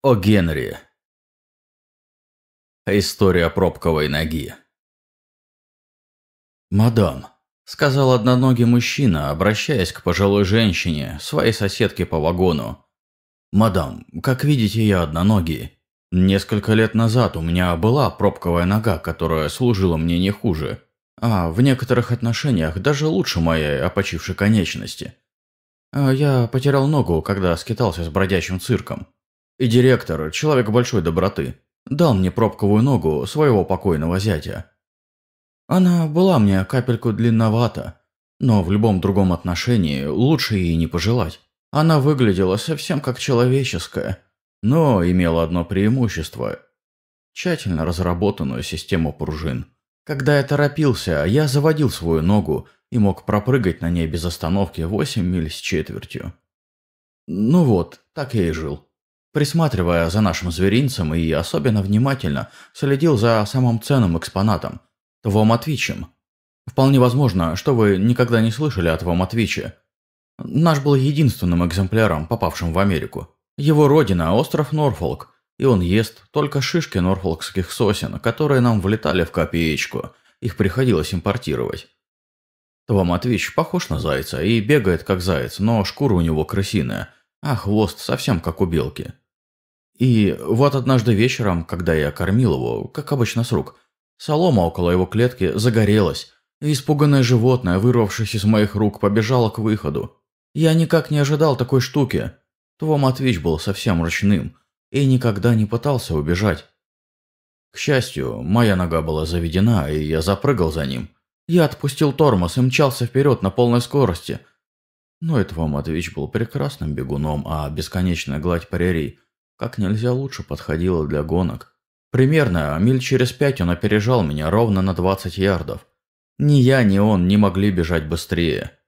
О Генри. История пробковой ноги. «Мадам», – сказал одноногий мужчина, обращаясь к пожилой женщине, своей соседке по вагону. «Мадам, как видите, я одноногий. Несколько лет назад у меня была пробковая нога, которая служила мне не хуже, а в некоторых отношениях даже лучше моей опочившей конечности. А я потерял ногу, когда скитался с бродячим цирком. И директор, человек большой доброты, дал мне пробковую ногу своего покойного зятя. Она была мне капельку длинновата, но в любом другом отношении лучше ей не пожелать. Она выглядела совсем как человеческая, но имела одно преимущество – тщательно разработанную систему пружин. Когда я торопился, я заводил свою ногу и мог пропрыгать на ней без остановки 8 миль с четвертью. Ну вот, так я и жил присматривая за нашим зверинцем и особенно внимательно следил за самым ценным экспонатом – Твоматвичем. Вполне возможно, что вы никогда не слышали о Твоматвиче. Наш был единственным экземпляром, попавшим в Америку. Его родина – остров Норфолк, и он ест только шишки норфолкских сосен, которые нам влетали в копеечку, их приходилось импортировать. Твоматвич похож на зайца и бегает как заяц, но шкура у него крысиная, а хвост совсем как у белки. И вот однажды вечером, когда я кормил его, как обычно с рук, солома около его клетки загорелась, и испуганное животное, вырвавшись из моих рук, побежало к выходу. Я никак не ожидал такой штуки. Тво Матвич был совсем ручным и никогда не пытался убежать. К счастью, моя нога была заведена, и я запрыгал за ним. Я отпустил тормоз и мчался вперед на полной скорости. Но этого Матвич был прекрасным бегуном, а бесконечная гладь прерий – как нельзя лучше подходила для гонок. Примерно миль через пять он опережал меня ровно на 20 ярдов. Ни я, ни он не могли бежать быстрее.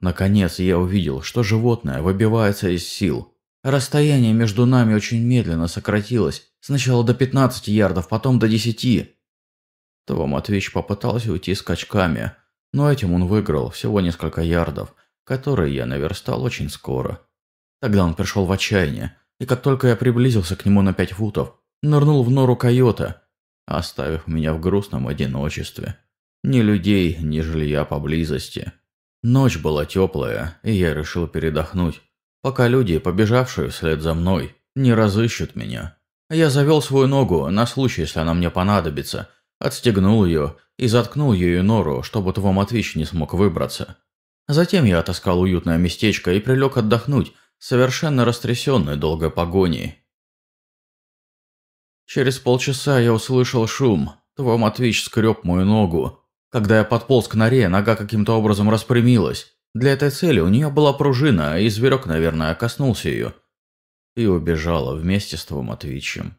Наконец я увидел, что животное выбивается из сил. Расстояние между нами очень медленно сократилось, сначала до 15 ярдов, потом до 10. Това Матвеич попытался уйти скачками, но этим он выиграл всего несколько ярдов, которые я наверстал очень скоро. Тогда он пришел в отчаяние, и как только я приблизился к нему на пять футов, нырнул в нору койота, оставив меня в грустном одиночестве. Ни людей, ни жилья поблизости. Ночь была теплая, и я решил передохнуть, пока люди, побежавшие вслед за мной, не разыщут меня. Я завел свою ногу на случай, если она мне понадобится, отстегнул ее и заткнул ею нору, чтобы Твоматвич не смог выбраться. Затем я отыскал уютное местечко и прилег отдохнуть, совершенно растрясенный долгой погоней. Через полчаса я услышал шум. Твой Матвич скреб мою ногу. Когда я подполз к норе, нога каким-то образом распрямилась. Для этой цели у нее была пружина, и зверек, наверное, коснулся ее. И убежала вместе с твоим Матвичем.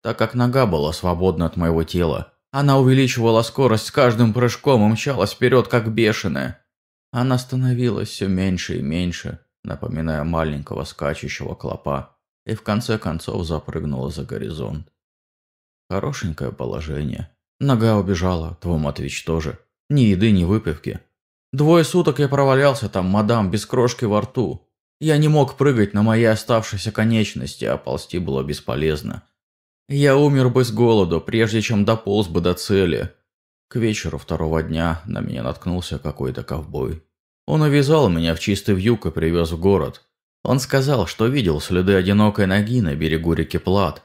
Так как нога была свободна от моего тела, она увеличивала скорость с каждым прыжком и мчалась вперед, как бешеная. Она становилась все меньше и меньше, напоминая маленького скачущего клопа, и в конце концов запрыгнула за горизонт. Хорошенькое положение. Нога убежала, твой Матвич тоже. Ни еды, ни выпивки. Двое суток я провалялся там, мадам, без крошки во рту. Я не мог прыгать на моей оставшейся конечности, а ползти было бесполезно. Я умер бы с голоду, прежде чем дополз бы до цели. К вечеру второго дня на меня наткнулся какой-то ковбой. Он увязал меня в чистый вьюг и привез в город. Он сказал, что видел следы одинокой ноги на берегу реки Плат.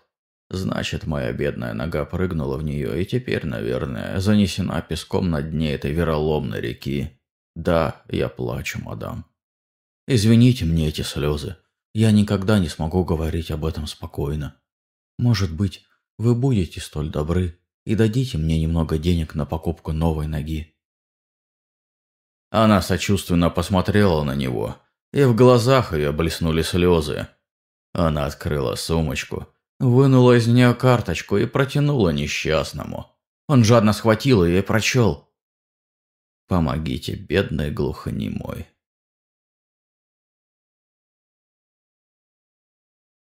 Значит, моя бедная нога прыгнула в нее и теперь, наверное, занесена песком на дне этой вероломной реки. Да, я плачу, мадам. Извините мне эти слезы. Я никогда не смогу говорить об этом спокойно. Может быть, вы будете столь добры и дадите мне немного денег на покупку новой ноги. Она сочувственно посмотрела на него, и в глазах ее блеснули слезы. Она открыла сумочку, вынула из нее карточку и протянула несчастному. Он жадно схватил ее и прочел. «Помогите, бедный глухонемой».